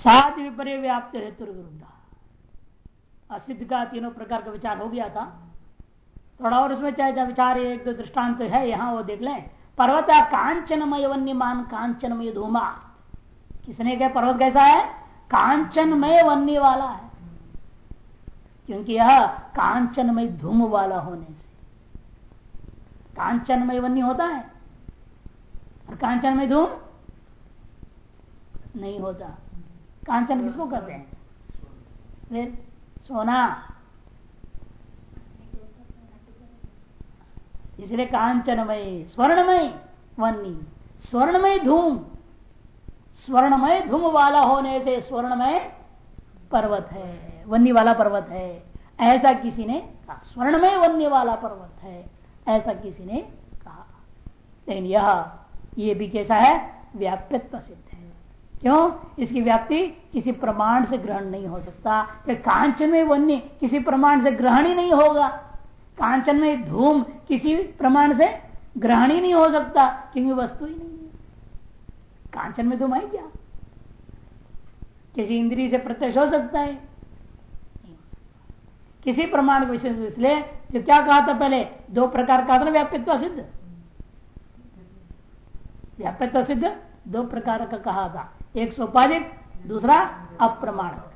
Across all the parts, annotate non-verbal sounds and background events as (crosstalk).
सात विपर्य व्याप्त हेतु असिद्ध का तीनों प्रकार का विचार हो गया था। थोड़ा और उसमें चाहे विचार एक दो दृष्टांत तो है, यहाँ वो देख लें। पर्वत कांचनमय वन्यमान कांचनमय धूमा किसने कहा पर्वत कैसा है? कांचनमय वन्य वाला है। क्योंकि यह कांचनमय धूम वाला होने से। कांचनमय वन्य होता है। और कांचनमय धूम नहीं होता। कांचन किसको कहते हैं? फिर सोना। इसलिए कांचनमय, स्वर्णमय, वन्नी। स्वर्णमय धूम। स्वर्णमय धूम वाला होने से स्वर्णमय पर्वत है, वन्नी वाला पर्वत है। ऐसा किसी ने कहा। स्वर्णमय वन्य वाला पर्वत है, ऐसा किसी ने कहा। लेकिन यह, ये भी कैसा है? व्याप्यत्व सिद्ध है। क्यों? इसकी व्याप्ति किसी प्रमाण से ग्रहण नहीं हो सकता। कांचन में वन्य किसी प्रमाण से ग्रहण ही नहीं होगा। कांचन में धूम किसी प्रमाण से ग्रहण ही नहीं हो सकता, क्योंकि वस्तु ही नहीं है। कांचन में धूम है क्या? किसी इंद्रिय से प्रत्यक्ष हो सकता है। किसी प्रमाण के विशेष इसलिए जो क्या कहा था पहले? दो प्रकार का था व्याप्यत्व सिद्ध? व्यापित्व सिद्ध दो प्रकार का कहा था। एक सोपाधिक दूसरा अप्रमाणक,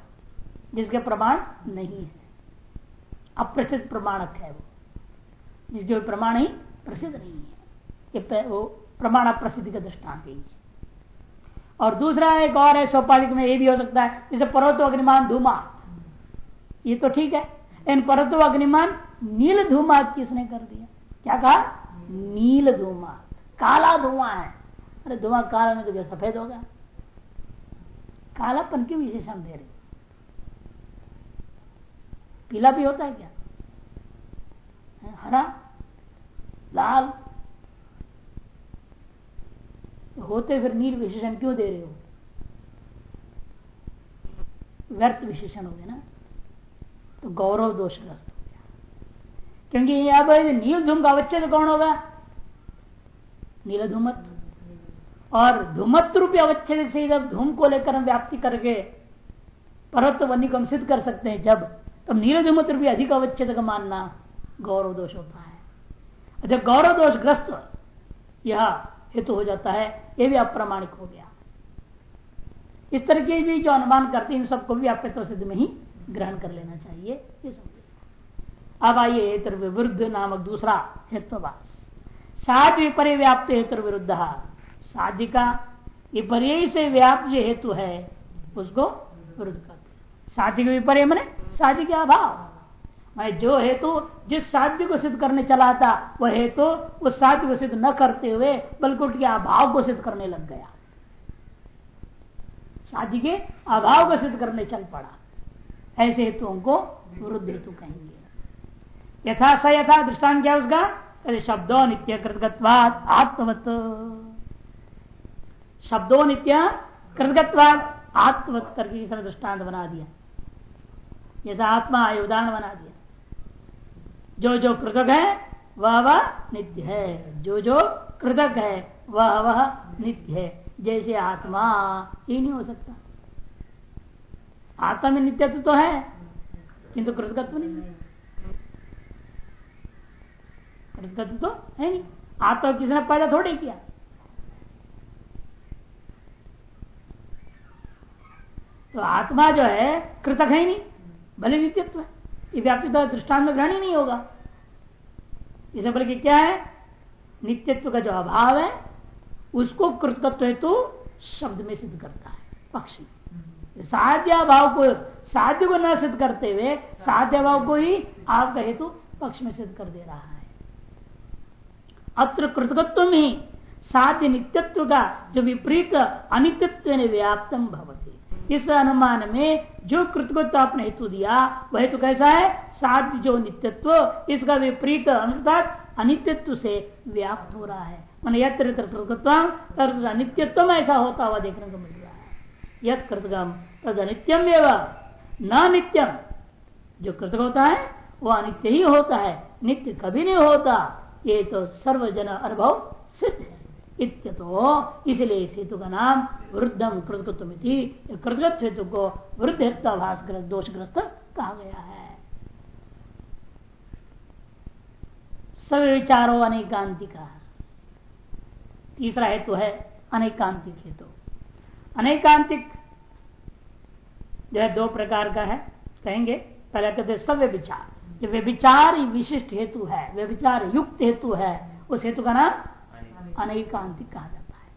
जिसके प्रमाण नहीं है। अप्रसिद्ध प्रमाणक है वो, जिसके प्रमाण ही प्रसिद्ध नहीं है। ये वो प्रमाण अप्रसिद्धि का दृष्टांत ही है। और दूसरा एक और है सोपाधिक में ये भी हो सकता है, जैसे पर्वतो अग्निमान धूमा ये तो ठीक है इन पर्वतो अग्निमान नील धूमा किसने कर दिया? क्या कहा? नील धूमा काला धुआँ है। अरे धुआँ काला में तो सफ़ेद होगा? कालापन की विशेषण दे रही पीला भी होता है क्या? हरा, लाल, होते फिर नील विशेषण क्यों दे रहे हो? व्यर्थ विशेषण हो गया ना? तो गौरव दोष दोषग्रस्त हो गया। क्योंकि अब नील धूम का अवच्छेद कौन होगा? नील और धूमत रूपी अवच्छेद से जब धूम को लेकर हम व्याप्ति करके पर्वत वन्य को हम सिद्ध कर सकते हैं, जब तब नील धूमत रूपी अधिक अवच्छेद का मानना गौरव दोष होता है। जब गौरव दोष ग्रस्त यह हेतु हो जाता है यह भी अप्रमाणिक हो गया। इस तरह के भी जो अनुमान करते हैं, इन सबको भी आपके सिद्ध में ही ग्रहण कर लेना चाहिए, ये अब आइए हेतु विरुद्ध नामक दूसरा हेत्ववास सात विपर्य व्याप्त हेतु विरुद्ध साधि का विपर्य से व्याप्त जो हेतु है, उसको विरुद्ध करते साधि के विपर्य मैंने साधि के अभाव। मैं जो हेतु जिस साध्य को सिद्ध करने चला था वह हेतु उस साध्य को सिद्ध न करते हुए बल्कि उसके अभाव को सिद्ध करने लग गया। साध्य के अभाव को सिद्ध करने चल पड़ा। ऐसे हेतुओं को विरुद्ध हेतु कहेंगे। यथा स यथा दृष्टान क्या उसका? शब्दों नित्य कृतगत्वाद आत्मवत। शब्दों नित्य आत्मवत करके दृष्टांत बना दिया। जैसा आत्मा उदाहरण बना दिया। जो जो कृतक है, वह वह नित्य है। जो जो कृतक है, वह वह नित्य है। जैसे आत्मा ही नहीं हो सकता। आत्मा में नित्यत्व तो है, किंतु कृतकत्व नहीं है। कृतकत्व तो है नहीं आत्मा किसने पैदा थोड़ी किया? तो आत्मा जो है कृतक है ही नहीं भले नित्यत्व है। ये व्याप्ति तो दृष्टांत में ग्रहण ही नहीं होगा। इसे बल्कि क्या है? नित्यत्व का जो अभाव है उसको कृतकत्व हेतु शब्द में सिद्ध करता है पक्ष में। साध्य भाव को साध्य को न सिद्ध करते हुए साध्य भाव को ही आपका हेतु पक्ष में सिद्ध कर दे रहा है। अत्र कृतकत्व में साध्य नित्यत्व का जो विपरीत अनित्यत्व व्याप्तम भवती। इस अनुमान में जो कृतकृत्व आपने हेतु दिया, वह हेतु कैसा है? साध जो नित्यत्व, इसका विपरीत अर्थात अनित्यत्व से व्याप्त हो रहा है। मान यत्र कृतकृत्व अनित्यत्व ऐसा होता हुआ देखने को मिल रहा है। यद कृतगम तद अनित्यम एवं। न नित्यम जो कृतक होता है वह अनित्य ही होता है। नित्य कभी नहीं होता। ये तो सर्वजन अनुभव सिद्ध है। इत्यतो, इसलिए इस हेतु का नाम वृद्धम कृतकृत्व कृतकृत हेतु को वृद्ध हेत्वाभास दोषग्रस्त कहा गया है। सब विचारो अनेकांतिका। तीसरा हेतु है अनेकांतिक हेतु। अनेकांतिक जो है दो प्रकार का है, कहेंगे। पहले कहते सव्य विचार जो व्यभिचार विशिष्ट हेतु है, व्यभिचार युक्त हेतु है, उस हेतु का नाम अनेकांतिक कहा जाता है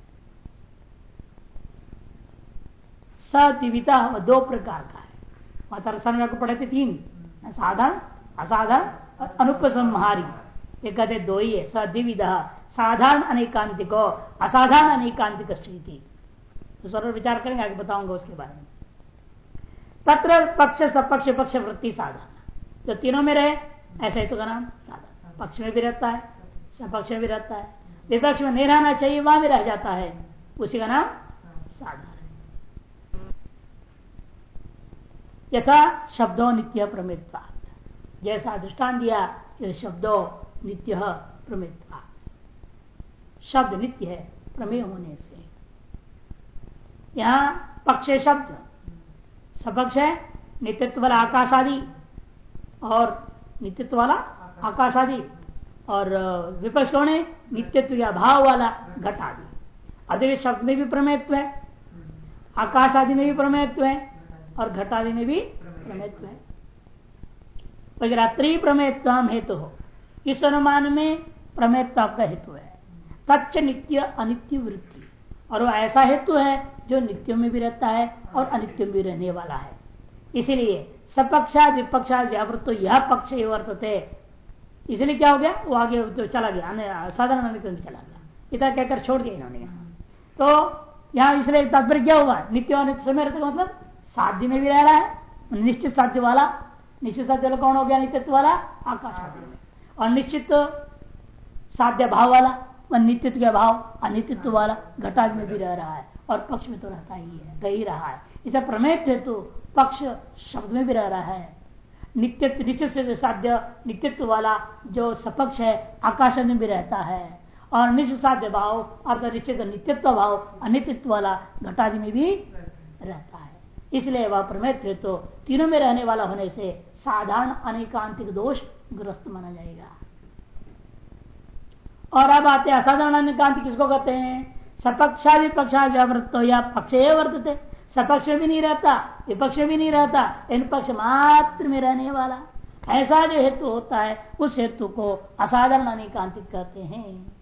सदिविता दो प्रकार का है। माता को पढ़े थे तीन। साधारण असाधारण अनुपसंहारी। ये कहते दो ही है। सदिविधा साधारण अनेकांतिक, असाधारण अनेकांतिक स्थिति तो सर्व विचार करेंगे, आगे बताऊँगा उसके बारे में। तत्र पक्ष, सपक्ष, पक्ष, वृत्ति, साधारण। जो तीनों में रहे, ऐसा ही तो का नाम साधारण। पक्ष में भी रहता है, सपक्ष में भी रहता है। विपक्ष में नहीं रहना चाहिए, वहाँ भी रह जाता है। उसी का नाम साधारण। यथा शब्दों नित्य प्रमित जैसा दृष्टान दिया शब्दों नित्य प्रमित्वा शब्द नित्य है, प्रमेय होने से। यहाँ पक्ष शब्द। सपक्ष है नित्यत्व वाला आकाश आदि और नित्यत्व वाला आकाश आदि। और विपक्ष कौन है नित्यत्व या भाव वाला घट आदि। अधिक शब्द में भी प्रमेयत्व है, आकाश आदि में भी प्रमेयत्व है, और घट आदि में भी प्रमेयत्व है। रात्रि प्रमेयत्व हेतु हो। इस अनुमान में प्रमेयता का हेतु है। तच्च नित्य अनित्य वृत्ति। और वो ऐसा हेतु है जो नित्य में भी रहता है और अनित्य में भी रहने वाला है। इसीलिए सपक्षा, विपक्षा व्यावृत तो यह पक्ष ही वर्तते। इसलिए क्या हो गया? वो आगे तो चला गया। साधारण अनित्य में चला गया? इतना कहकर छोड़ दिया इन्होंने। यहाँ तो यहाँ इसलिए तात्पर्य क्या हुआ? नित्य अनित्य समय मतलब साध्य में भी रह रहा है, निश्चित साध्य वाला। निश्चित साध्य वाला कौन हो गया? नित्यत्व वाला, आकाश और निश्चित साध्य भाव वाला, वह नित्यत्व का भाव अनित्व वाला घटाज में भी रह रहा है और पक्ष में तो रहता ही है, रह ही रहा है। इसे प्रमेय हेतु पक्ष शब्द में भी रह रहा है। नित्यत्व निश्चित से साध्य नित्यत्व वाला जो सपक्ष है आकाश में भी रहता है। और निश्चित साध्य भाव, अर्थात निश्चित नित्यत्व भाव अनित्व वाला घटादि में भी रहता है। इसलिए वह प्रमेय हेतु तीनों में रहने वाला होने से साधारण अनेकांतिक दोष ग्रस्त माना जाएगा। और अब आते हैं, असाधारण अनेकांत किसको कहते हैं? सपक्षा विपक्षा व्यावृत्त या पक्ष वर्तते। सपक्ष भी नहीं रहता, विपक्ष भी नहीं रहता इन पक्ष मात्र में रहने वाला। ऐसा जो हेतु होता है, उस हेतु को असाधारण अनेकांतिक कहते हैं।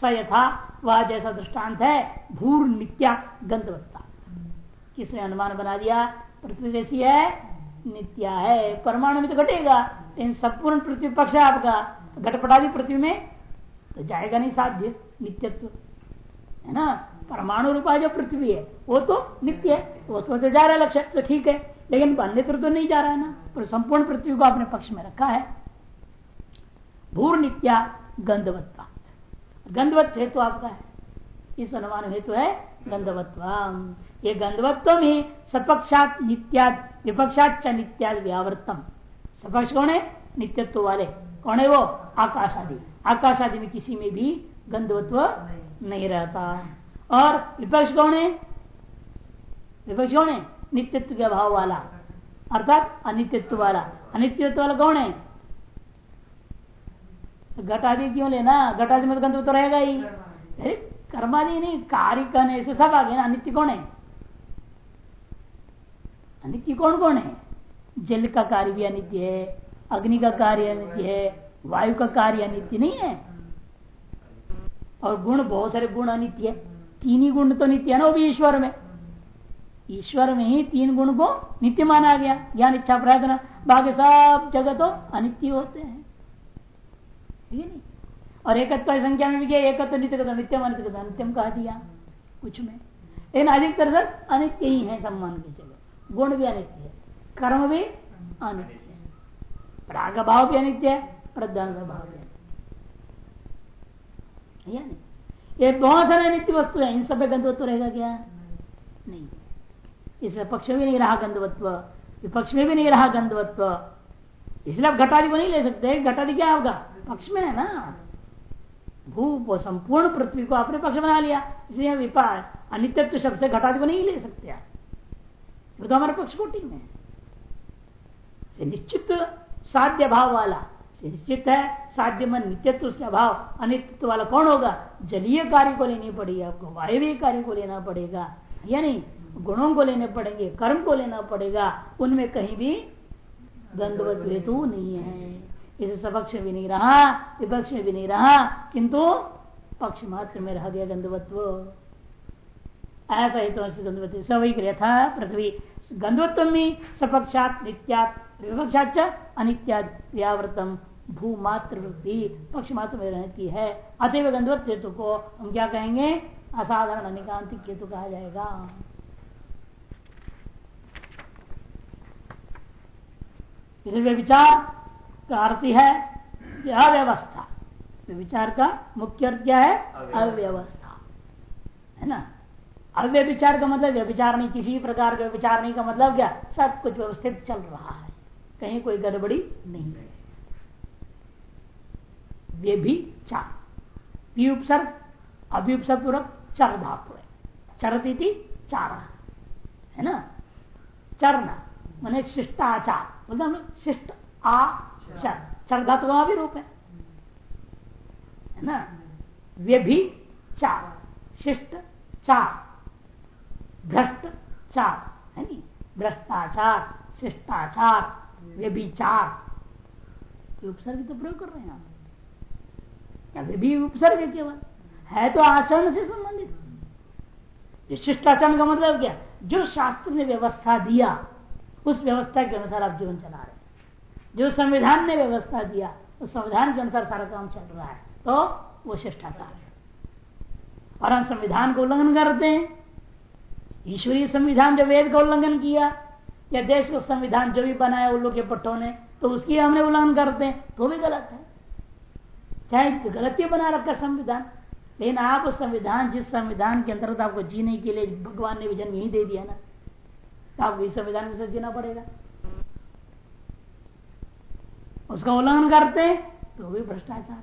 स यथा वह जैसा दृष्टांत है, भूर नित्या गंधवत्ता। किसने अनुमान बना दिया? पृथ्वी जैसी है, नित्या है, परमाणु में तो घटेगा इन संपूर्ण पृथ्वी पक्ष है आपका घटपटादी पृथ्वी में तो जाएगा नहीं साध्य नित्यत्व, है ना? परमाणु रूपा जो पृथ्वी है, वो तो नित्य है, वो तो जा रहा है लक्ष्य तो ठीक है, लेकिन अन्यत्र तो नहीं जा रहा है ना, पर संपूर्ण पृथ्वी को अपने पक्ष में रखा है। भूर नित्या गंधवत्ता गंधवत्व हेतु आपका है। इस अनुमान हेतु है गंधवत्व ये गंधवत्व ही सपक्षात नित्याद विपक्षाच नित्याद व्यावर्तम। सपक्ष कौन है? नित्यत्व वाले। कौन है वो? आकाश आदि आकाश आदि में किसी में भी गंधवत्व नहीं रहता। और विपक्ष कौन है? विपक्ष कौन है? नित्यत्व के अभाव वाला। अर्थात अनित्यत्व वाला। अनित्यत्व वाला कौन है? घटादि क्यों लेना? घटादि में तो गंधवत्व रहेगा ही। अरे, कर्मादि नहीं, कार्य करने से सब आ गए ना। अनित्य कौन है? अनित्य कौन कौन है? जल का कार्य भी अनित्य है, अग्नि का कार्य अनित्य है, वायु का कार्य अनित्य नहीं है। और गुण, बहुत सारे गुण अनित्य है। तीन ही गुण तो नित्य है ना वो भी ईश्वर में। ईश्वर में ही तीन गुण को नित्य माना गया। ज्ञान, इच्छा प्रयत्न बाकी सब जगह तो अनित्य होते हैं। नहीं? और एकत्व संख्या में भी क्या एकत्व नित्य नित्यम अनित्य नित्यम कहा दिया। कुछ में। लेकिन अधिकतर सर अनित्य ही है सम्मान के चलो। गुण भी अनित्य है, कर्म भी अनित्य है। राग भाव भी अनित्य है, प्रधान भाव है। ये बहुत सारे नित्य वस्तु है, इन सब गंधवत्व रहेगा क्या? नहीं। इसलिए पक्ष में भी नहीं रहा गंधवत्व, विपक्ष में भी नहीं रहा गंधवत्व। इसलिए आप घटादि को नहीं ले सकते, घटादि क्या होगा? पक्ष में है ना। भू संपूर्ण पृथ्वी को आपने पक्ष बना लिया, इसलिए विपार अनित्व शब्द से घटा को नहीं ले सकते आप। तो हमारे पक्ष कोटि में निश्चित साध्य भाव वाला निश्चित है, साध्य मन, नित्यत्व, उसका अभाव अनित्व वाला कौन होगा? जलीय कार्य को लेनी पड़ेगी आपको वायवीय कार्य को लेना पड़ेगा, यानी गुणों को लेने पड़ेंगे, कर्म को लेना पड़ेगा, उनमें कहीं भी गंधवत हेतु नहीं है। इसे सपक्ष भी नहीं रहा, विपक्ष भी नहीं रहा, किंतु पक्ष मात्र में रह गया गंधवत्व ऐसा ही तो गंधवत्व सवही था पृथ्वी। गंधवत्व में सपक्षात नित्यात विपक्षाच अनित्याद व्यावृतम। भूमात्र वृत्ति पक्ष मात्र में रहती है। अतएव गंधवत हेतु को हम क्या कहेंगे? असाधारण अनिकांतिक हेतु कहा जाएगा। इसलिए विचार का अर्थ है अव्यवस्था। विचार का मुख्य अर्थ क्या है? अव्यवस्था। है ना? अव्य विचार का मतलब व्यविचार नहीं किसी प्रकार का विचार नहीं का मतलब क्या? सब कुछ व्यवस्थित चल रहा है। कहीं कोई गड़बड़ी नहीं है। वे भी चार। उपसर्ग अभिउपसर्ग पूर्वक चर धातु है चरती चार है ना? चरना मैंने शिष्टाचार। बोलते हम शिष्ट आचर चर। धातु का भी रूप है। है ना? चार। शिष्ट, चार। भ्रष्ट, चार। है नी भ्रष्टाचार, शिष्टाचार वे भी चार। उपसर्ग तो प्रयोग कर रहे हैं हम या वे भी उपसर्ग है केवल। है तो आचरण से संबंधित। शिष्टाचरण का मतलब क्या? जो शास्त्र ने व्यवस्था दिया, उस व्यवस्था के अनुसार आप जीवन चला रहे जो संविधान ने व्यवस्था दिया, उस संविधान के अनुसार सारा काम चल रहा है। तो वो शिष्टाचार है। और हम संविधान को उल्लंघन करते हैं। ईश्वरीय संविधान जो वेद का उल्लंघन किया, या देश को संविधान जो भी बनाया उन लोग के पट्टों ने तो उसकी हमने उल्लंघन करते हैं। तो भी गलत है। चाहे गलती बना रखा संविधान, लेकिन आप संविधान, जिस संविधान के अंतर्गत आपको जीने के लिए भगवान ने भी जन्म यही दे दिया ना तो आपको इस संविधान में साथ जीना पड़ेगा। उसका उल्लंघन करते तो भी भ्रष्टाचार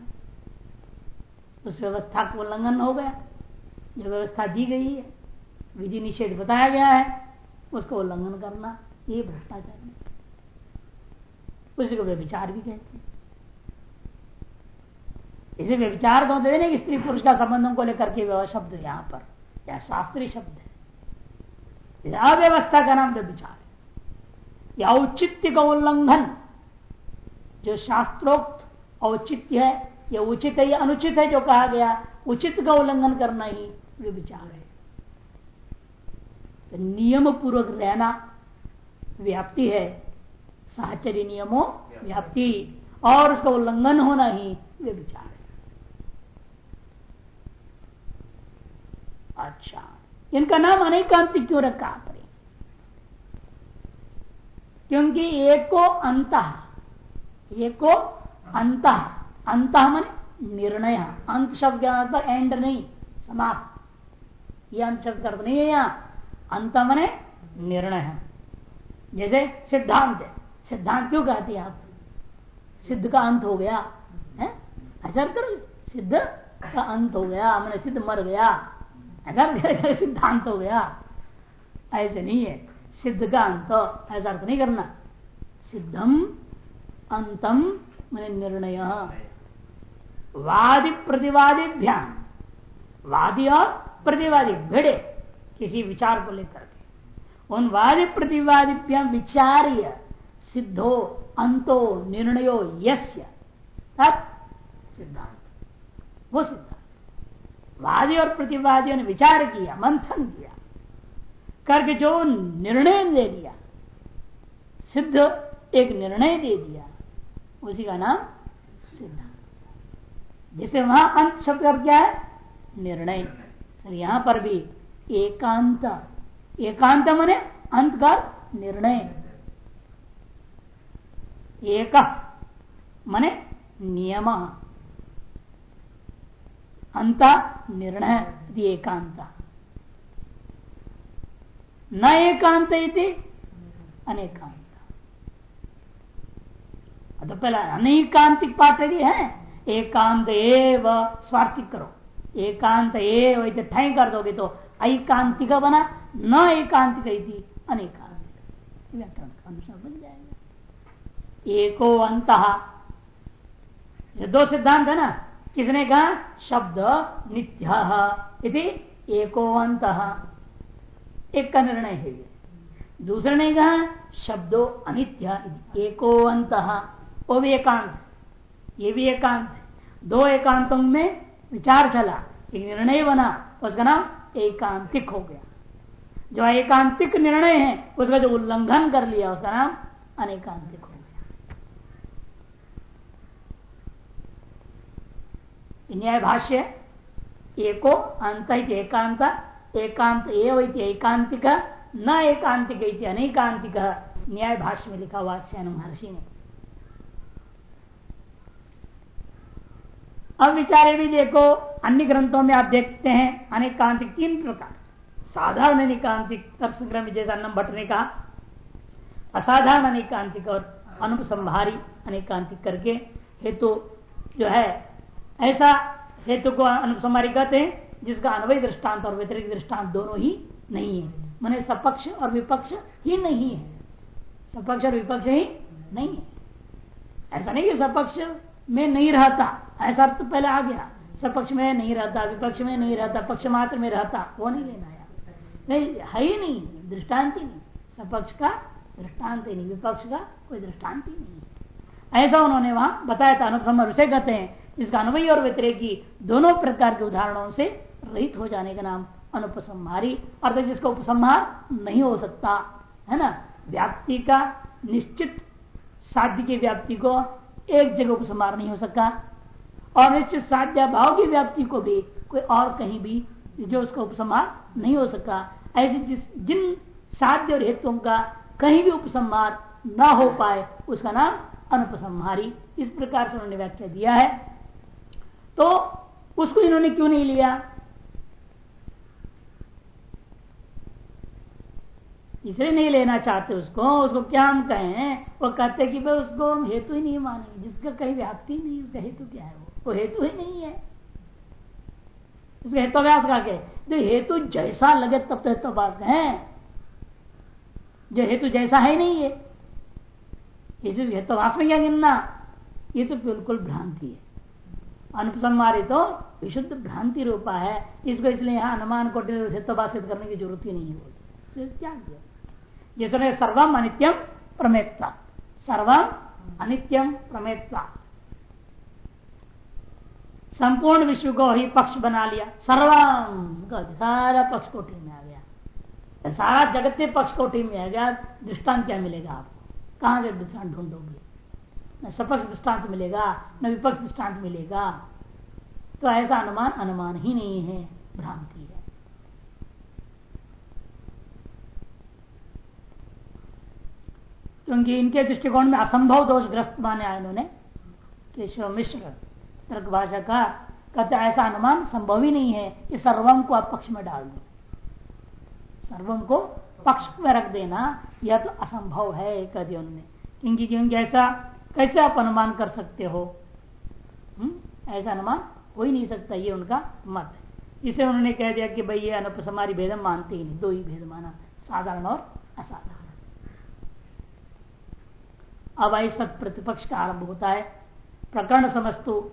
उस व्यवस्था का उल्लंघन हो गया। जो व्यवस्था दी गई है, विधि निषेध बताया गया है, उसका उल्लंघन करना, ये भ्रष्टाचार उसी को व्यविचार भी कहते हैं। इसे व्यविचार को दे कि स्त्री पुरुष का संबंधों को लेकर के शब्द यहाँ पर यह शास्त्रीय शब्द है। अव्यवस्था का नाम व्यविचार है। या औचित्य का उल्लंघन जो शास्त्रोक्त औचित्य है यह उचित है या अनुचित है जो कहा गया उचित का उल्लंघन करना ही व्यविचार है। तो नियम पूर्वक रहना व्याप्ति है साहचर्य नियमों व्याप्ति और उसका उल्लंघन होना ही वे विचार है। अच्छा। इनका नाम अनेकांतिक क्यों रखा आपने? क्योंकि एक को अंत एक को अंत अंत मन निर्णय। अंत शब्द पर एंड नहीं, समाप्त। यह अंत शब्द अर्थ नहीं है यहाँ। अंत मने निर्णय। जैसे सिद्धांत सिद्धांत क्यों कहते हैं आप? सिद्ध का अंत हो गया, है? करो सिद्ध का अंत हो गया, मैंने सिद्ध मर गया। ऐसा (laughs) सिद्धांत हो गया। ऐसे नहीं है। सिद्ध का अंत ऐसा अर्थ नहीं करना। सिद्धम, अंतम, मैंने निर्णय। वादी प्रतिवादी ध्यान। वादी और प्रतिवादी भिड़े किसी विचार को लेकर के। उन वादी प्रतिवादिभ्याम विचार्य, सिद्धो, अंतो, निर्णयो, यस्य। सिद्धांत। वो सिद्धांत। वादी और प्रतिवादियों ने विचार किया, मंथन किया, करके जो निर्णय दे दिया, सिद्ध एक निर्णय दे दिया, उसी का नाम सिद्धांत। जैसे वहाँ अंत शब्द क्या है? निर्णय। यहाँ पर भी एकांत एकांत मने अंत का निर्णय। एक मने नियम। अंत निर्णय एकांत। न एकांत अनेकांत। तो पहला अनेकांतिक पात्र है, एकांत एव स्वार्थिक करो। एकांत एव ठय कर दोगे तो ऐकांतिक बना, न एकांतिक अनेकांतिक व्याकरण का अनुसार बन जाएगा। एको अंत। दो सिद्धांत है ना किसने कहा? शब्द नित्य एको अंत एक का निर्णय है ये। दूसरे ने कहा? शब्दो अनित्य एको अंत वो भी एकांत ये भी एकांत दो एकांतों में विचार चला। एक निर्णय बना, उसका नाम एकांतिक हो गया। जो एकांतिक निर्णय है, उसका जो उल्लंघन कर लिया, उसका नाम अनेकांतिक हो गया न्याय भाष्य एको, अंत एकांत एकांत एकांतिक, न एकांतिक अनेकांतिक न्याय भाष्य में लिखा हुआ सैन महर्षि ने। अब विचारे भी देखो, अन्य ग्रंथों में आप देखते हैं, अनेकांतिक तीन प्रकार। साधारण अनेकांतिक, तर्क जैसा नम भट्ट ने कहा, असाधारण अनेकांतिक और अनुपसंहारी अनेकांतिक करके, हेतु तो जो है ऐसा हेतु को अनुपसंहारी कहते हैं, जिसका अनवय दृष्टांत और व्यतिरिक दृष्टांत दोनों ही नहीं है। मैंने सपक्ष और विपक्ष ही नहीं है। सपक्ष और विपक्ष ही नहीं है। ऐसा नहीं कि सपक्ष में नहीं रहता। ऐसा तो पहले आ गया। सपक्ष में नहीं रहता, विपक्ष में नहीं रहता, पक्ष मात्र में रहता, वो नहीं लेना है। नहीं, है ही नहीं, दृष्टांत ही नहीं। सपक्ष का दृष्टांत ही नहीं, विपक्ष का कोई दृष्टांत ही नहीं ऐसा उन्होंने वहाँ बताया था, अनुपसमर उसे कहते हैं। इसका अनुभवी और व्यतिरेकी दोनों प्रकार के उदाहरणों से रहित हो जाने का नाम अनुपसंहारी। अर्थात जिसका उपसंहार नहीं हो सकता, है ना? व्याप्ति का निश्चित साध्य की व्याप्ति को एक जगह उपसंहार नहीं हो सका और निश्चित साध्य भाव की व्याप्ति को भी कोई और कहीं भी जो उसका उपसंहार नहीं हो सका ऐसे जिस, जिन साध्य और हेतुओं का कहीं भी उपसंहार न हो पाए, उसका नाम अनुपसंहारी। इस प्रकार से उन्होंने व्याख्या दिया है। तो उसको इन्होंने क्यों नहीं लिया? इसलिए नहीं लेना चाहते उसको। उसको क्या हम कहें? वो कहते कि भाई उसको हम हेतु ही नहीं मानेंगे। जिसका कहीं व्याप्ति नहीं, उसका हेतु क्या है वो? वो हेतु ही नहीं है। इसका हेतुव्यास का? क्या जो हेतु जैसा लगे तब तो हेतुव्यास है जो हेतु जैसा है नहीं है। इसी हेतुवास में क्या गिनना? ये तो बिल्कुल भ्रांति है। अनुपसंहारी तो विशुद्ध भ्रांति रूपा है। इसको इसलिए यहाँ अनुमान को हेतुभाषित करने की ज़रूरत ही नहीं होती। जिसने सर्वम अनित्यम प्रमेत्वा सर्वम अनित्यम प्रमेत्वा संपूर्ण विश्व को ही पक्ष बना लिया। सर्वम सारा पक्ष कोटि में आ गया। सारा जगत पक्ष कोटि में आ गया। दृष्टांत क्या मिलेगा आपको? कहाँ से दृष्टांत ढूंढोगे? न सपक्ष दृष्टांत मिलेगा, न विपक्ष दृष्टांत मिलेगा। तो ऐसा अनुमान अनुमान ही नहीं है, भ्रांति है। क्योंकि इनके दृष्टिकोण में असंभव दोष ग्रस्त माने आए उन्होंने केशव मिश्र तर्क भाषा का कहते ऐसा अनुमान संभव ही नहीं है कि सर्वम को आप पक्ष में डाल दो। सर्वम को पक्ष में रख देना, यह तो असंभव है कहते उन्होंने। क्योंकि क्योंकि ऐसा कैसे आप अनुमान कर सकते हो? हुँ? हम्म? ऐसा अनुमान हो ही नहीं सकता, ये उनका मत है। इसे उन्होंने कह दिया कि भाई ये अनुपसमारी भेद मानते ही नहीं, दो ही भेद माना, साधारण और असाधारण। अब आई सत प्रतिपक्ष का आरंभ होता है। प्रकरण समस्तु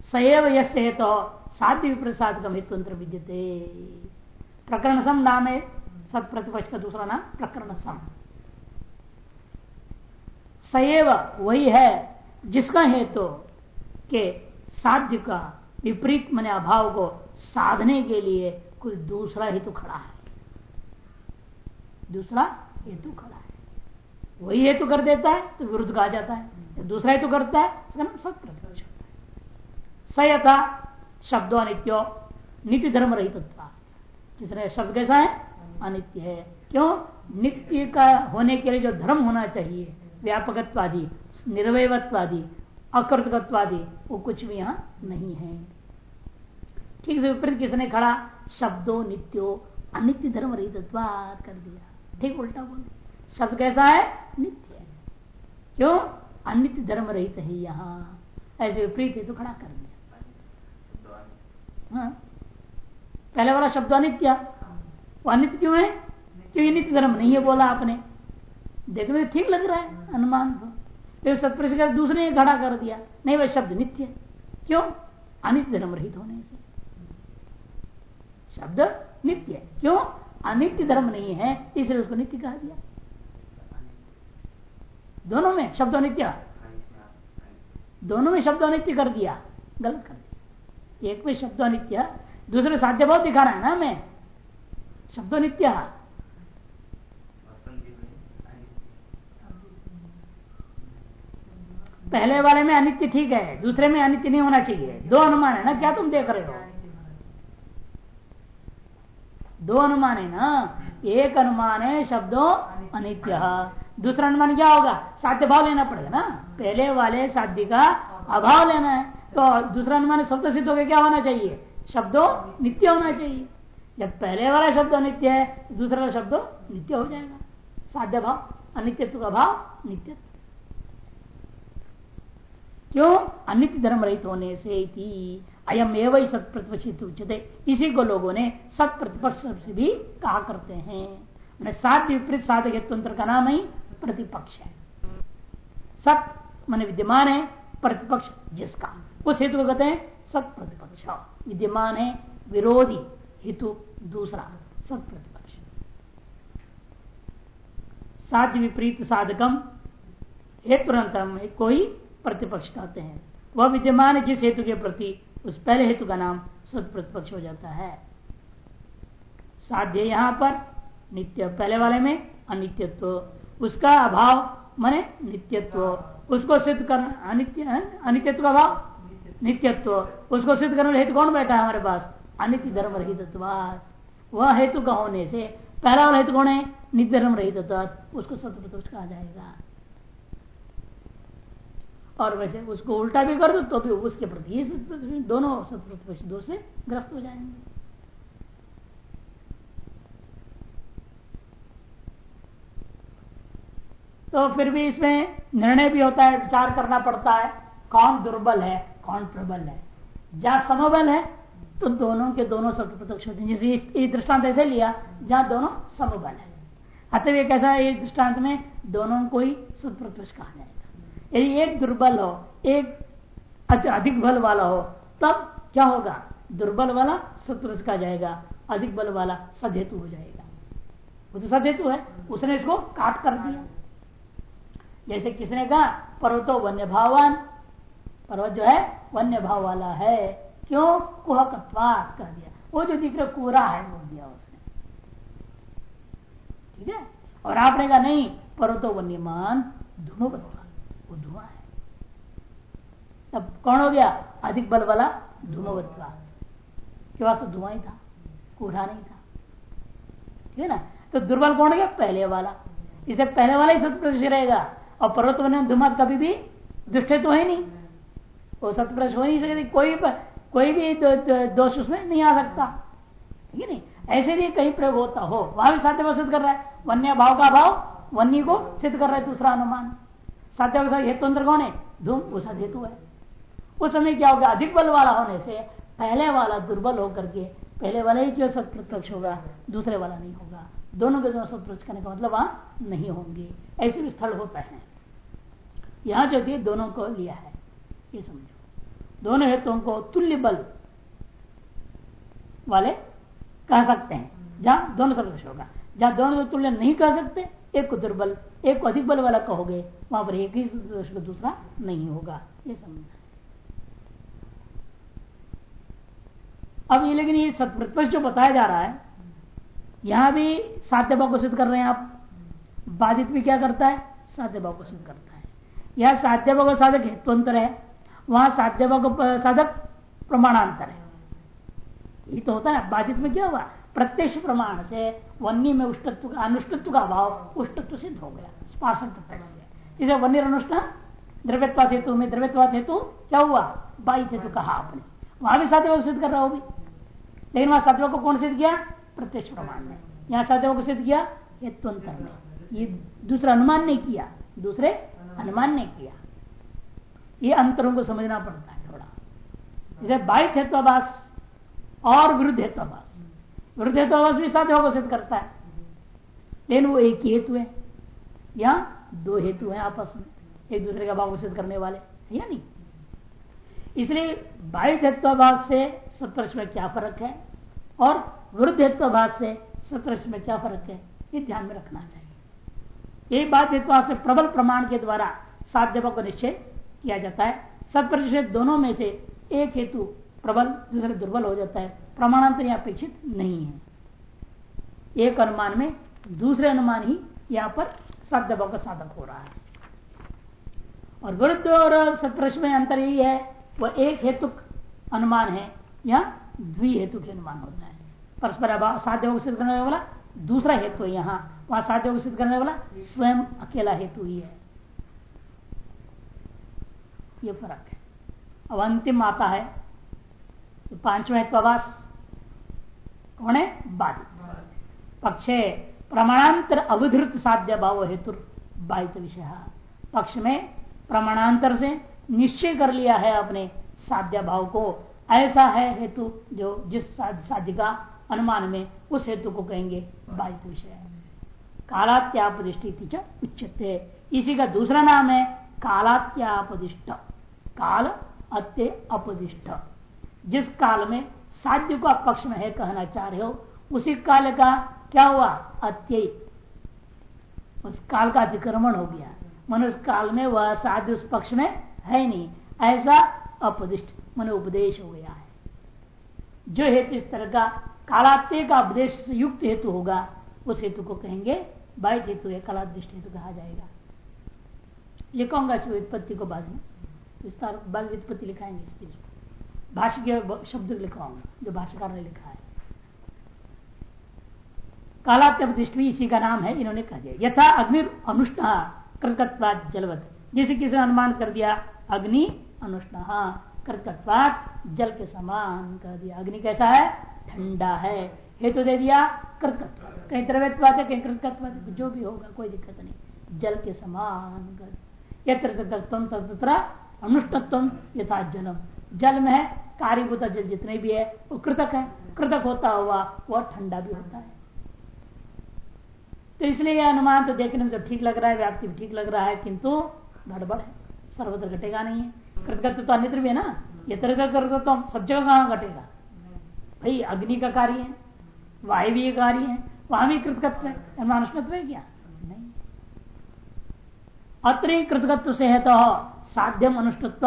सएव यश तो साध्य विप्रसाद हेतुंत्र विद्यते। प्रकरण सम नाम है, सत प्रतिपक्ष का दूसरा नाम प्रकरण सम। सएव वही है जिसका हेतु के साध्य का विपरीत मन अभाव को साधने के लिए कोई दूसरा हेतु तो खड़ा है। दूसरा हेतु तो खड़ा है। वही हेतु कर देता है तो विरुद्ध कहा जाता है। दूसरा हेतु करता है इसका नाम सत प्रतिपक्ष होता है। सयथा शब्दों अनित्यो, नित्य धर्म रहित तीसरा शब्द कैसा है? अनित्य है। क्यों? नित्य का होने के लिए जो धर्म होना चाहिए व्यापकत्वादि निर्वयत्वादि अकृतत्वादि, वो कुछ भी यहाँ नहीं है। ठीक से विपरीत किसने खड़ा? शब्दों नित्यो अनित्य धर्म रहित कर दिया। ठीक उल्टा बोल शब्द कैसा है? नित्य क्यों? अनित्य धर्म रहित है यहाँ। ऐसे विपरीत है तो खड़ा कर दिया। हाँ। पहले वाला शब्द अनित्य। वो अनित्य क्यों है? क्योंकि नित्य धर्म नहीं है बोला आपने। देखने में ठीक लग रहा है अनुमान तो सत्पुरुष का दूसरे ने खड़ा कर दिया। नहीं, वह शब्द नित्य क्यों? अनित्य धर्म रहित होने से। शब्द नित्य है। क्यों? अनित्य धर्म नहीं है, इसलिए उसको नित्य कहा दिया दोनों में शब्द नित्य दोनों में शब्द अनित्य कर दिया। गलत कर दिया। एक में शब्द अनित्य दूसरे साध्य बहुत दिखा रहा है ना मैं शब्द नित्य पहले वाले में अनित्य ठीक है, दूसरे में अनित्य नहीं होना चाहिए। दो अनुमान है ना, क्या तुम देख रहे हो? दो अनुमान है ना? एक अनुमान है शब्दों अनित्य। दूसरा अनुमान क्या होगा? साध्य भाव लेना पड़ेगा ना? पहले वाले साध्य का अभाव लेना है। तो दूसरा अनुमान शब्द सिद्ध हो क्या होना चाहिए? शब्दों नित्य होना चाहिए। जब पहले वाला शब्द अनित्य है, दूसरा शब्द नित्य हो जाएगा। साध्य भाव, अनित्यत्व का भाव नित्यत्व क्यों अनित्य धर्म रहित होने से थी अयम एवं सत प्रतिपक्षित उचित इसी को लोगों ने सत प्रतिपक्ष से भी कहा करते हैं। मैंने साध्य विपरीत साधक तंत्र का नाम ही प्रतिपक्ष है। सत मन विद्यमान है, प्रतिपक्ष जिसका। उस हेतु को कहते हैं सत प्रतिपक्ष विद्यमान है, विरोधी हेतु दूसरा सत प्रतिपक्ष साध्य विपरीत साधकम हेतु कोई प्रतिपक्ष कहते हैं। वह विद्यमान जिस हेतु के प्रति, उस पहले हेतु का नाम सत प्रतिपक्ष हो जाता है। साध्य यहाँ पर नित्य, पहले वाले में अनित्यत्व। उसका अभाव माने नित्यत्व। उसको सिद्ध करना, अनित्य, अनित्यत्व का भाव नित्यत्व। उसको सिद्ध करने हेतु कौन बैठा है हमारे पास? अनित्य धर्म रहित वह हेतु का होने से, पहला वाला हेतु कौन है? नित्य धर्म रहित उसको सत्य कहा जाएगा। और वैसे उसको उल्टा भी कर दो तो भी उसके प्रति ये दोनों सत्प्रतिपक्ष दो से ग्रस्त हो जाएँगे। तो फिर भी इसमें निर्णय भी होता है, विचार करना पड़ता है, कौन दुर्बल है, कौन प्रबल है। जहाँ समबल है तो दोनों के दोनों सत्य प्रत्यक्ष होते हैं। जैसे दृष्टांत ऐसे लिया, जहाँ दोनों समबल है। अतः एक ऐसा एक दृष्टांत में दोनों को ही सत्य प्रत्यक्ष कहा जाएगा। यदि एक दुर्बल हो, एक अधिक बल वाला हो, तब क्या होगा? दुर्बल वाला सत्पुरुष का जाएगा, अधिक बल वाला सदहेतु हो जाएगा। वो तो सदहेतु है, उसने इसको काट कर दिया। जैसे किसने कहा, पर्वतो वन्य भावान पर्वत जो है वन्य भाव वाला है। क्यों? कह दिया। वो जो दिख रहा, कोरा है बोल दिया उसने। ठीक है? और आपने कहा, नहीं, पर्वतो वन्यमान धूमवत्वा वो धुआँ है। तब कौन हो गया? अधिक बल वाला धूमवत्वा के। वास्तव तो धुआँ ही था, कोढ़ा नहीं था। ठीक है ना? तो दुर्बल कौन हो गया? पहले वाला। इसे पहले वाला ही सत्प्रश रहेगा। और पर्वत बने धुमा कभी भी दुष्ट तो है नहीं। वो सत्प्रश हो नहीं सकती। कोई कोई भी दोष उसमें नहीं आ सकता। ठीक है नहीं? ऐसे भी कहीं प्रयोग होता हो। वहाँ भी साध्य सिद्ध कर रहा है। वन्य भाव का भाव, वन्य को सिद्ध कर रहा है दूसरा अनुमान। साध्य के हेतु अंतर कौन है? धूम सद हेतु है। उस समय क्या होगा? अधिक बल वाला होने से पहले वाला दुर्बल होकर के पहले वाला ही जो सब प्रत्यक्ष होगा? दूसरे वाला नहीं होगा। दोनों के दोनों सब प्रत्यक्ष करने का मतलब वहाँ नहीं होंगे। ऐसे भी स्थल होता है। यहाँ जो थी दोनों को लिया है। ये समझो। दोनों हेतुओं को तुल्य बल वाले कह सकते हैं। जहाँ दोनों सब होगा। जहाँ दोनों को तुल्य नहीं कह सकते, एक को दुर्बल, एक को अधिक बल वाला कहोगे, वहाँ पर एक ही दूसरा नहीं होगा। ये समझना अब ये लेकिन ये सत्प्रतिपक्ष जो बताया जा रहा है, यहाँ भी साध्य भाव को सिद्ध कर रहे हैं आप। बाधित भी क्या करता है? साध्य भाव को सिद्ध करता है। यह साध्य भाव का साधक हेतुअंतर है, वहाँ साध्य भाव साधक प्रमाणांतर है। ये तो होता है बाधित में क्या हुआ? प्रत्यक्ष प्रमाण से वन्य में उष्टत्व का अनुष्टत्व का भाव उष्टत्व सिद्ध हो गया। स्पार्शन प्रत्यक्ष से इसे वन्य अनुष्ठ द्रव्यत्वा हेतु में द्रव्यत्वा हेतु क्या हुआ? बाई हेतु कहा आपने। वहाँ भी साध्य सिद्ध कर रहा हो भी लेकिन वहाँ सत्व को कौन सिद्ध किया? प्रत्यक्ष प्रमाण में। यहाँ सत्य को सिद्ध किया? हेतुअंतर में। ये दूसरा अनुमान ने किया। दूसरे अनुमान ने किया। ये अंतरों को समझना पड़ता है थोड़ा। जैसे बाइक हेत्वाभास और विरुद्ध हेत्वाभास विरुद्ध हेत्वाभास भी साध्य होगा सिद्ध करता है। लेकिन वो एक ही हेतु है। या दो हेतु है आपस में, एक दूसरे का भाव सिद्ध करने वाले। या नहीं? इसलिए बाह्य हेत्वाभाव से सप्तर्ष में क्या फ़र्क है और विरुद्ध हेत्वाभाव से सप्तर्ष में क्या फ़र्क है, ये ध्यान में रखना चाहिए। एक बात हेतु से प्रबल प्रमाण के द्वारा साध्य को निश्चय किया जाता है। सत दोनों में से एक हेतु प्रबल दूसरे दुर्बल हो जाता है। प्रमाणांतर यहाँ अपेक्षित नहीं है। एक अनुमान में, दूसरे अनुमान ही यहाँ पर साध्य का साधक हो रहा है। और विरुद्ध और सत्प्रश में अंतर यही है वह एक हेतु अनुमान है, या द्वि हेतु के अनुमान होता है। परस्पर साध्य सिद्ध करने वाला दूसरा हेतु है यहाँ। वहाँ साध्य सिद्ध करने वाला स्वयं अकेला हेतु ही है। ये फ़र्क है। अब अंतिम आता है तो पांचवा हेत्वाभास कौन है? बाधित पक्षे प्रमाणांतर अवधृत साध्य भाव हेतु बाधित विषय पक्ष में प्रमाणांतर से निश्चय कर लिया है अपने साध्य भाव को। ऐसा है हेतु जो जिस साध्य का अनुमान में उस हेतु को कहेंगे। बाधित विषय कालात्यापदिष्टि उच्चते इसी का दूसरा नाम है कालात्यापदिष्ट। काल अत्य अपदिष्ट। जिस काल में साध्य को आप पक्ष में है कहना चाह रहे हो, उसी काल का क्या हुआ? अत्य उस काल का अतिक्रमण हो गया। मन उस काल में वह साध्य उस पक्ष में है नहीं। ऐसा अपदिष्ट मन उपदेश हो गया है। जो हेतु इस तरह का कालात्य का उपदेश युक्त हेतु होगा, उस हेतु को कहेंगे बाइक हेतु है कलादृष्ट हेतु कहा जाएगा। लिखाऊँगा इस उत्पत्ति को बाद में। विस्तार बाद व्युत्पत्ति लिखाएँगे इस चीज़ भाष्य के शब्द लिखवाऊँगा जो भाष्यकार ने लिखा है। कालात्यप दृष्टि इसी का नाम है, इन्होंने कह दिया। यथा अग्नि अनुष्ठा कृतकत्वाद जलवत। जैसे किसी ने अनुमान कर दिया? अग्नि अनुष्णा कृतकत्वाद जल के समान कर दिया। अग्नि कैसा है? ठंडा है। हेतु तो दे दिया कृतकत्व कहीं द्रव्यत्वाद है, कहीं कृतकत्व जो भी होगा, कोई दिक्कत नहीं। जल के समान कर यत्र तत्र अनुष्णत्व यथा जलम। जल में है कार्यभूत जल जितने भी है, वो कृतक है। कृतक होता हुआ वह ठंडा भी होता है। तो इसलिए यह अनुमान तो देखने में तो ठीक लग रहा है, व्याप्ति भी ठीक लग रहा है, किंतु गड़बड़ है। सर्वत्र घटेगा नहीं है। कृतगत्व तो अन्यत्र भी है ना? यत्र कृतगत्व तो सब जगह कहाँ घटेगा? भाई, अग्नि का कार्य है वायवीय कार्य है, वहाँ भी कृतकत्व है। अनुष्णत्व है क्या? नहीं। अत्र कृतकत्व से है तो साध्यम अनुष्णत्व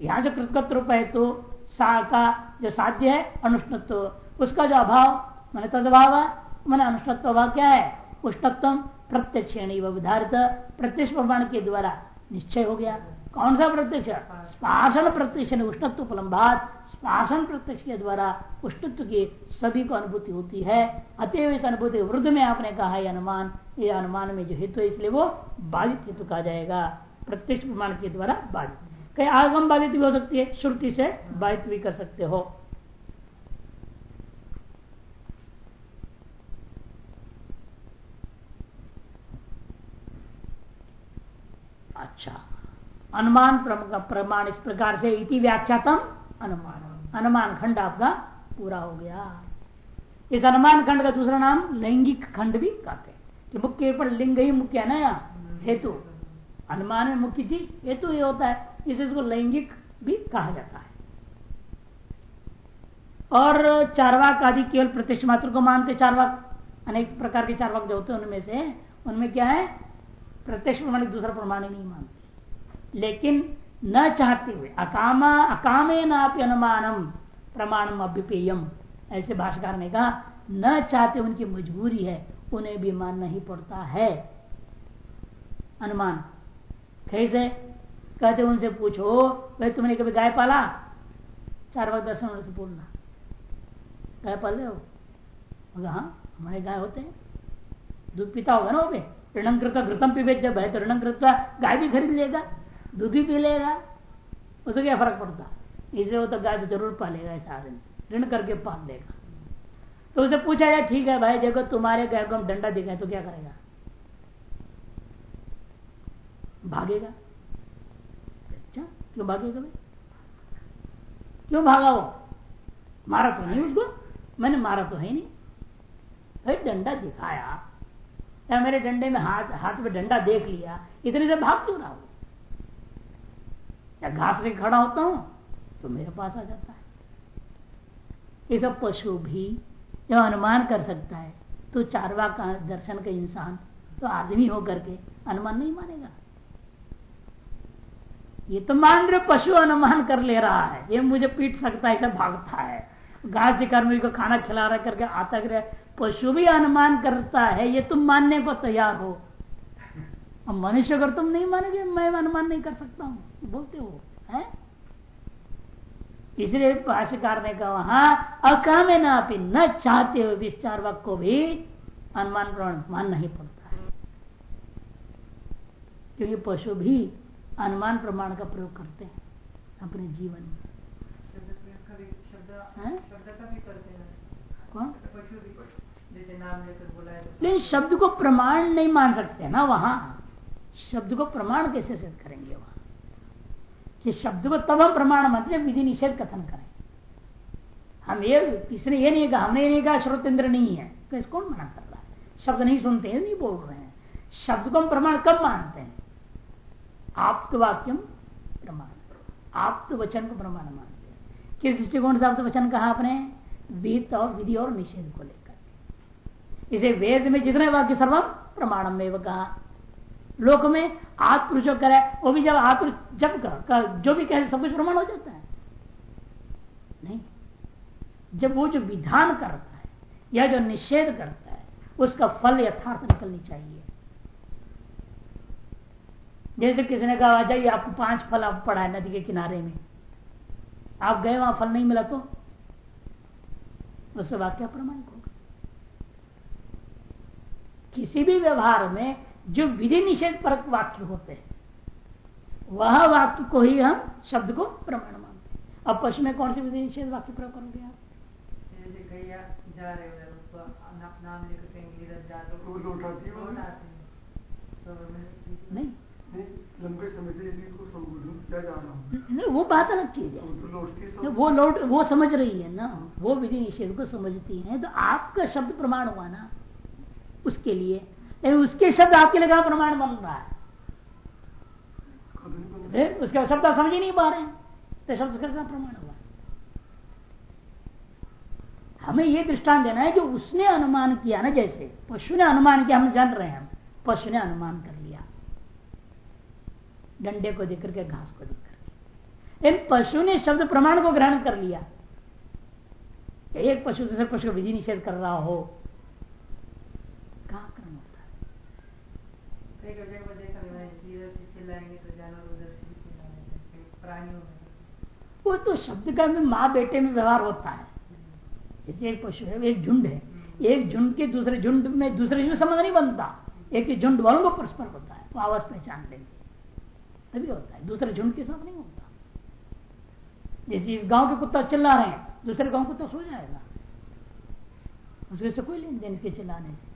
यहाँ जो कृतगत्व रूप है तो सा, का जो साध्य है अनुष्णत्व उसका जो अभाव, मैंने तदभाव है, मैंने अनुष्णत्व अभाव क्या है? उष्णत्म प्रत्यक्ष विधारित प्रत्यक्ष प्रमाण के द्वारा निश्चय हो गया। कौन सा प्रत्यक्ष? स्पाशन प्रत्यक्ष उष्णत्व उपलम्बात स्पाशन प्रत्यक्ष के द्वारा उष्णत्व की सभी को अनुभूति होती है। अतएव इस अनुभूति वृद्ध में आपने कहा है अनुमान, ये अनुमान में जो हेतु है, इसलिए वो बाधित हेतु कहा जाएगा। प्रत्यक्ष प्रमाण के द्वारा बाधित। कहीं आगम बाधित भी हो सकती है श्रुति से बाधित भी कर सकते हो। अच्छा। अनुमान प्रमाण इस प्रकार से इति व्याख्यातम अनुमान। अनुमान खंड आपका पूरा हो गया। इस अनुमान खंड का दूसरा नाम लैंगिक खंड भी कहते हैं। कि मुख्य पर लिंग ही मुख्य है ना यहाँ? हेतु। अनुमान में मुख्य चीज़ हेतु ही होता है। इसे इसको लैंगिक भी कहा जाता है। और चारवाक आदि केवल प्रत्यक्ष मात्र को मानते चारवाक, अनेक प्रकार के चारवाक जो होते हैं, उनमें से, उनमें क्या है? प्रत्यक्ष प्रमाण दूसरा प्रमाण नहीं मानते। लेकिन न चाहते हुए, अकामा अकामे अनुमानम, प्रमाणम अभ्युपेयम, ऐसे भाषाकार ने कहा, न चाहते उनकी मजबूरी है, उन्हें भी मानना ही पड़ता है। अनुमान कैसे कहते उनसे पूछो, भाई, तुमने कभी गाय पाला? चार बार दर्शन से बोलना। गाय पाल रहे हो? हाँ हमारे गाय होते हैं। दूध पीता होगा ना वो ऋणम कृत घृतम पीवे जब है तो ऋणम कृत गाय भी खरीद लेगा, दूध भी पी लेगा। उसे क्या फ़र्क पड़ता? इसे वो तो गाय तो ज़रूर पालेगा ऐसा आदमी ऋण करके पाल लेगा तो उसे पूछा जाए ठीक है भाई, देखो तुम्हारे गाय को हम डंडा दिखाए तो क्या करेगा? भागेगा। क्यों भागे कभी क्यों भागा वो? मारा तो नहीं उसको? मैंने मारा तो है नहीं। भाई डंडा दिखाया। या मेरे डंडे में हाथ हाथ में डंडा देख लिया। इतने से भाग क्यों रहा हूँ? या घास में खड़ा होता हूँ तो मेरे पास आ जाता है। ये सब पशु भी जो अनुमान कर सकता है तो चारवा का दर्शन का इंसान तो आदमी होकर के अनुमान नहीं मानेगा। ये तो मान रहे पशु अनुमान कर ले रहा है। ये मुझे पीट सकता है ऐसा भागता है। घास दिखा मुझे को खाना खिला रहा करके आता कर, पशु भी अनुमान करता है, ये तुम मानने को तैयार हो? अब मनुष्य अगर तुम नहीं मानोगे, मैं अनुमान नहीं कर सकता हूँ। बोलते हो, है? इसलिए भाष्यकार ने कहा वहाँ अकाम ना न चाहते हुए विचार वक्त को भी अनुमान प्रमाण मानना ही पड़ता है। क्योंकि पशु भी अनुमान प्रमाण का प्रयोग करते हैं अपने जीवन में। कौन? लेकिन शब्द को प्रमाण नहीं मान सकते ना वहाँ। शब्द को प्रमाण कैसे सिद्ध करेंगे वहाँ? कि शब्द को तब हम प्रमाण मानते विधि निषेध कथन करें। हम ये किसने ये नहीं कहा हमने ये नहीं कहा श्रोतेंद्र नहीं है। कौन मना कर रहा है। शब्द नहीं सुनते हैं नहीं बोल रहे हैं। शब्द को हम प्रमाण कब मानते हैं? आप्त वाक्यम प्रमाण। आप्त वचन को प्रमाण मानते हैं। किस दृष्टिकोण से आप्त वचन कहा आपने? विहित और विधि और निषेध को लेकर इसे वेद में जितने वाक्य सर्व प्रमाणम में कहा। लोक में आत्म जो करे वो भी जब आत्म जब कर, कर, जो भी कहे सब कुछ प्रमाण हो जाता है। नहीं। जब वो जो विधान करता है या जो निषेध करता है उसका फल यथार्थ निकलनी चाहिए। जैसे किसी ने कहा जाइए आपको पाँच फल आप पड़ा है नदी के किनारे में। आप गए वहाँ फल नहीं मिला तो? उससे वाक्य प्रमाणिक होगा। किसी भी व्यवहार में जो विधि निषेध पर वाक्य होते हैं वह वाक्य को ही हम शब्द को प्रमाण मानते हैं। अब पशु में कौन से विधि निषेध वाक्य प्रयोग करोगे आप? नहीं। लंबे समय से किया जा रहा वो बात अलग चीज़ है। तो वो लौट वो समझ रही है ना वो विधि निषेध को समझती है तो आपका शब्द प्रमाण हुआ ना उसके लिए। लेकिन उसके शब्द आपके लिए प्रमाण बन रहा है? उसके शब्द आप समझ ही नहीं पा रहे हैं। तो शब्द का प्रमाण हुआ? हमें यह दृष्टांत देना है कि उसने अनुमान किया ना जैसे पशु ने अनुमान किया हम जान रहे हैं पशु ने अनुमान कर लिया। डंडे को देख करके घास को देख करके। इन पशु ने शब्द प्रमाण को ग्रहण कर लिया। एक पशु दूसरे पशु विधि निषेध कर रहा हो कहा क्रम होता है? वो तो शब्द का में माँ बेटे में व्यवहार होता है। जैसे एक पशु है एक झुंड है। एक झुंड के दूसरे झुंड में दूसरे झुंड संबंध नहीं बनता। एक झुंड वालों को परस्पर होता है वो आवाज़ पहचान लेंगे। तभी होता है, दूसरे झुंड के साथ नहीं होता। जैसे इस गाँव के कुत्ता चिल्ला रहे हैं, दूसरे गाँव कुत्ता सो जाएगा। उसके से कोई लेन देन के चिल्लाने से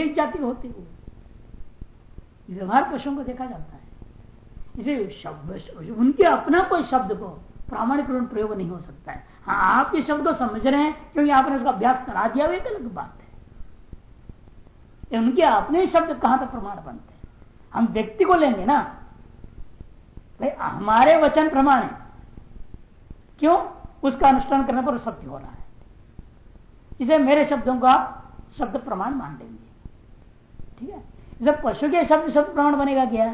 एक जाति होती वो व्यवहार पशुओं को देखा जाता है। इसे शब्द, उनके अपना कोई शब्द को प्रामाणिक रूप प्रयोग नहीं हो सकता है। हाँ आप इस शब्द को समझ रहे हैं, क्योंकि आपने उसका अभ्यास करा दिया एक अलग बात है। उनके अपने शब्द कहाँ तक प्रमाण बनते हैं? हम व्यक्ति को लेंगे ना। भाई, हमारे वचन प्रमाण है। क्यों? उसका अनुष्ठान करने पर सत्य हो रहा है। इसे मेरे शब्दों को शब्द प्रमाण मान लेंगे। ठीक है? जब पशु के शब्द शब्द प्रमाण बनेगा क्या?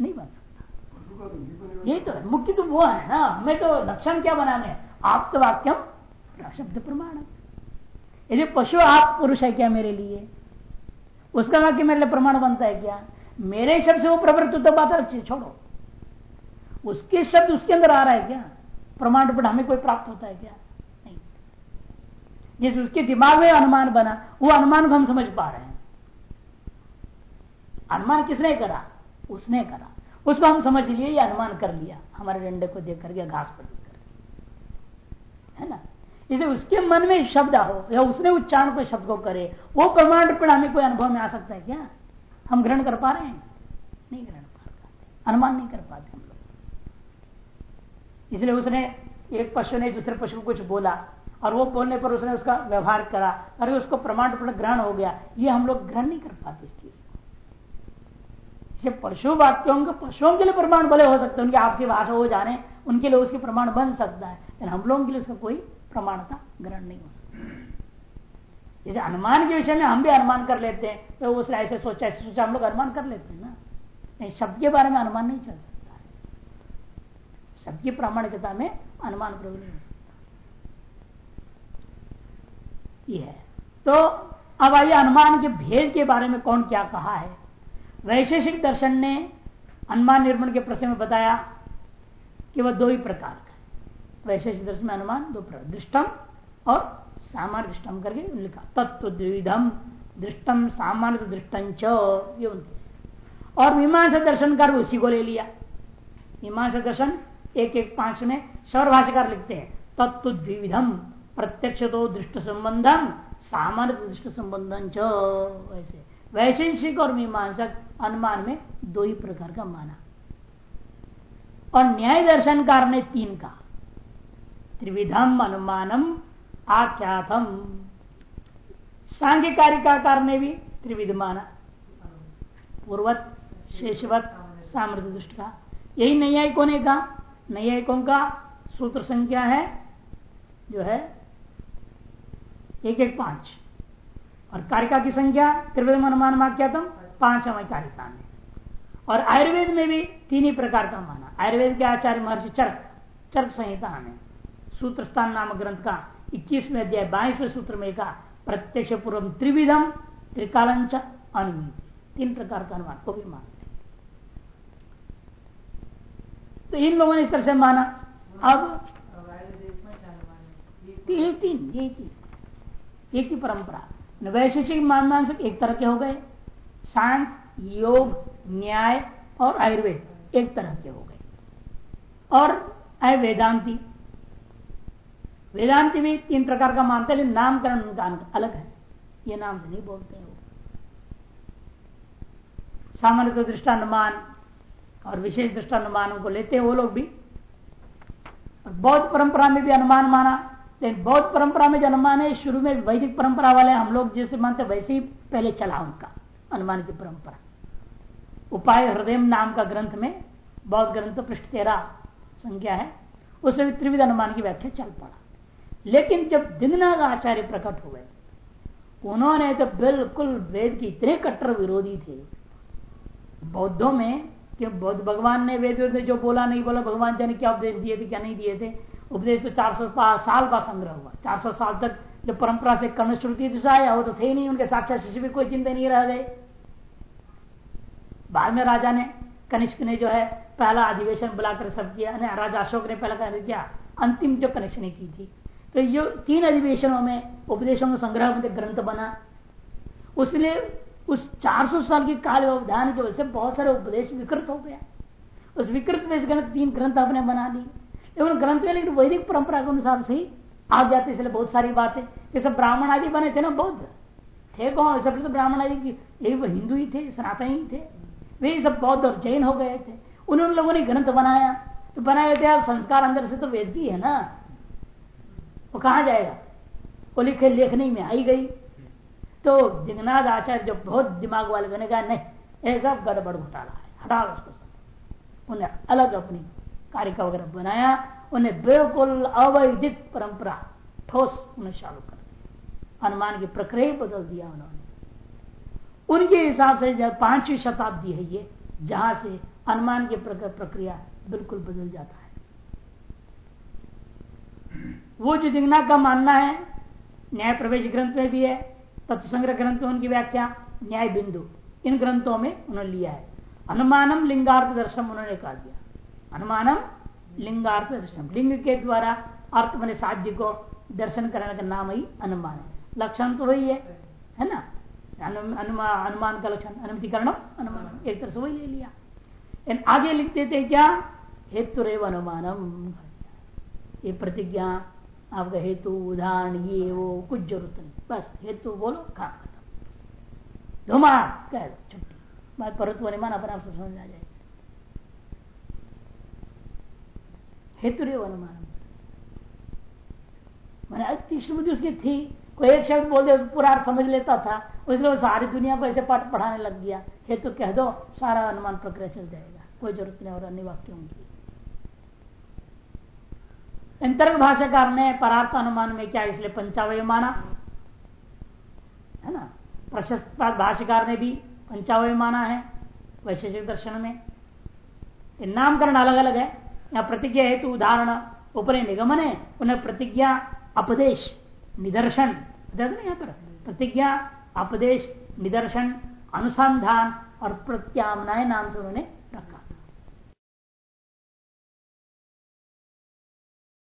नहीं बन सकता। यही तो है। मुक्ति तो वो है ना। हमें तो लक्षण क्या बनाने आप तो वाक्यम शब्द प्रमाण। यदि पशु आप पुरुष है क्या मेरे लिए? उसका वाक्य मेरे लिए प्रमाण बनता है क्या? मेरे शब्द से वो प्रवृत्त तो बात अच्छी छोड़ो। उसके शब्द उसके अंदर आ रहा है क्या? प्रमाण पर हमें कोई प्राप्त होता है क्या? नहीं। जैसे उसके दिमाग में अनुमान बना, वो अनुमान को हम समझ पा रहे हैं। अनुमान किसने करा? उसने करा। उसको हम समझ लिए अनुमान कर लिया। हमारे डंडे को देख करके घास पर देख कर। है ना? इसे उसके मन में शब्द हो या उसने उच्चारण को शब्द को करे, वो प्रमाण पर हमें कोई अनुभव में आ सकता है क्या? हम ग्रहण कर पा रहे हैं? नहीं ग्रहण पाते। अनुमान नहीं कर पाते हम लोग। इसलिए उसने एक पशु ने दूसरे पशु को कुछ बोला, और वो बोलने पर उसने उसका व्यवहार करा, अरे उसको प्रमाण ग्रहण हो गया। ये हम लोग ग्रहण नहीं कर पाते इस चीज़ को। पशु वाक्यों के पशुओं के लिए प्रमाण भले हो सकते हैं, उनकी आपसी भाषा हो जाने, उनके लिए उसके प्रमाण बन सकता है, लेकिन हम लोगों के लिए उसका कोई प्रमाणता ग्रहण नहीं हो सकती। जैसे अनुमान के विषय में हम भी अनुमान कर लेते हैं तो उसने ऐसे सोचा ऐसे सोचा, हम लोग अनुमान कर लेते हैं ना। नहीं, शब्द के बारे में अनुमान नहीं चल सकता है। शब्द की प्रामाणिकता में अनुमान प्रयोग नहीं हो सकता। ये है। तो अब आइए अनुमान के भेद के बारे में कौन क्या कहा है। वैशेषिक दर्शन ने अनुमान निर्माण के प्रश्न में बताया कि वह दो ही प्रकार वैशेषिक दर्शन में अनुमान, दो प्रकार दृष्टम और सामान्य दृष्टम करके लिखा तत्व द्विधम दृष्टम, सामान्य दृष्टंच ये और मीमांसा दर्शन कर उसी को ले लिया। मीमांसा दर्शन एक एक पाँच में सौर भाषाकार लिखते हैं। तत्व द्विविधम प्रत्यक्ष तो दृष्ट संबंधम, सामान्य दृष्ट संबंधन वैसे वैशेषिक और मीमांसक अनुमान में दो ही प्रकार का माना। और न्याय दर्शनकार ने तीन का त्रिविधम अनुमानम आख्यातम। सांख्य कारिकाकार ने भी त्रिविध माना पूर्वत, शेषवत सामर्थ्य दृष्ट का यही नैयायिकों ने कहा नैयायिकों का? सूत्र संख्या है, जो है एक एक पाँच। और कारिका की संख्या त्रिवेद अनुमान वाक्यातम पाँच हमारी कारिका में। और आयुर्वेद में भी तीन ही प्रकार का माना। आयुर्वेद के आचार्य महर्षि चरक चरक संहिता में। सूत्र स्थान नामक ग्रंथ का, इक्कीसवें अध्याय, बाईसवें सूत्र में का प्रत्यक्ष पूर्व त्रिविधम त्रिकालंच अनुमित। तीन प्रकार का अनुमान को भी मानते तो इन लोगों ने इस तरह से माना। अब तीन तीन यही तीन एक ही परंपरा। वैशेषिक मान एक तरह के हो गए। शांत, योग, न्याय और आयुर्वेद एक तरह के हो गए। और है वेदांति भी तीन प्रकार का मानते हैं नामकरण उनका अलग है। ये नाम से नहीं बोलते हैं वो। सामान्य दृष्टानुमान और विशेष दृष्टानुमानों को लेते हैं वो लोग भी। और बौद्ध परंपरा में भी अनुमान माना, लेकिन बौद्ध परंपरा में जो अनुमान है, शुरू में वैदिक परंपरा वाले हम लोग जैसे मानते वैसे ही पहले चला उनका अनुमान की परंपरा। उपाय हृदय नाम का ग्रंथ में बौद्ध ग्रंथ पृष्ठ तेरा संख्या है, उसमें त्रिविध अनुमान की व्याख्या चल पड़ा। लेकिन जब दिननाथ आचार्य प्रकट हुए, उन्होंने तो बिल्कुल वेद के इतने कट्टर विरोधी थे, बौद्धों में, कि बौद्ध भगवान ने वेद में जो बोला नहीं, बोला, भगवान जाने क्या उपदेश दिए थे, क्या नहीं दिए थे? उपदेश तो चार सौ साल का संग्रह हुआ। चार सौ साल तक जब परंपरा से कर्ण श्रुति दिशा आया वो तो थे नहीं, उनके साक्षात शिष्य भी कोई चिंता नहीं रह गए। बाद में राजा ने, कनिष्क ने जो है, पहला अधिवेशन बुलाकर सब किया राजा अशोक ने पहला किया? अंतिम जो कनेक्शन की थी तो ये तीन अधिवेशनों में, उपदेशों का संग्रह ग्रंथ बना। उसने, उस 400 साल की काल व्यवधान की वजह से बहुत सारे उपदेश विकृत हो गया उस विकृत में तीन ग्रंथ आपने बना ली लेकिन ग्रंथ में लेकिन वैदिक परंपरा के अनुसार से ही आ जाते इसलिए बहुत सारी बातें। जैसे ब्राह्मण आदि बने थे ना, बौद्ध? थे कौन? सब तो ब्राह्मण आदि की, यही वो हिंदू ही थे, सनातन ही थे। वे सब बौद्ध और जैन हो गए थे। उन्होंने लोगों ने ग्रंथ बनाया। तो बनाए थे आप, संस्कार अंदर से तो वेद की है ना। वो कहा जाएगा? वो लिखे लेखनी में आई गई। तो जगन्नाथ आचार्य जो बहुत दिमाग वाले बने कहा, नहीं, ऐसा गड़बड़ घोटाला है। हटा उसको उन्हें अलग अपनी कार्य का वगैरह बनाया। उन्हें बिल्कुल अवैधिक परंपरा ठोस उन्हें चालू कर दिया। अनुमान की प्रक्रिया बदल दिया उन्होंने। उनके हिसाब से जब पांचवी शताब्दी है ये, जहाँ से अनुमान की प्रक्रिया बिल्कुल बदल जाता है। वो जो जिग्ना का मानना है, न्याय प्रवेश ग्रंथ में भी है, तत्संग्रह ग्रंथ में उनकी व्याख्या, न्याय बिंदु। इन ग्रंथों में उन्होंने लिया है। अनुमानम लिंगार्थ दर्शन उन्होंने कहा दिया। अनुमानम लिंगार्थ दर्शन। लिंग के द्वारा अर्थ मैंने साध्य को दर्शन करने का नाम ही अनुमान है। लक्षण तो वही है है ना? अनुमान का लक्षण अनुमतिकरण अनुमान एक तरह से वही ले लिया। इन आगे लिखते थे क्या? हेतु रेव अनुमानम ये प्रतिज्ञा आपका हेतु उदाहरण ये, वो, कुछ ज़रूरत नहीं। बस, हेतु बोलो, काम खत्म। धुमा कह दो, छुट्टी। परत्व अनुमान अपने आप से समझ आ जाएगा हेतु रे अनुमान मैंने। तीक्ष्ण बुद्धि उसकी थी। कोई एक शब्द बोल दे पूरा अर्थ समझ लेता था। वो सारी दुनिया को ऐसे पाठ पढ़ाने लग गया। हेतु कह दो, सारा अनुमान प्रक्रिया चल जाएगा। कोई ज़रूरत नहीं, और अन्य वाक्यों की अंतर्ग भाषाकार ने परार्थ अनुमान में क्या इसलिए पंचावय माना? है ना? प्रशस्त भाष्यकार ने भी पंचावय माना है, वैशेषिक दर्शन में। नामकरण अलग अलग है। यहाँ प्रतिज्ञा हेतु उदाहरण, ऊपर निगमन है उन्हें प्रतिज्ञा, अपदेश, निदर्शन। यहाँ पर? प्रतिज्ञा, अपदेश, निदर्शन, अनुसंधान और प्रत्यामनाय नाम से उन्होंने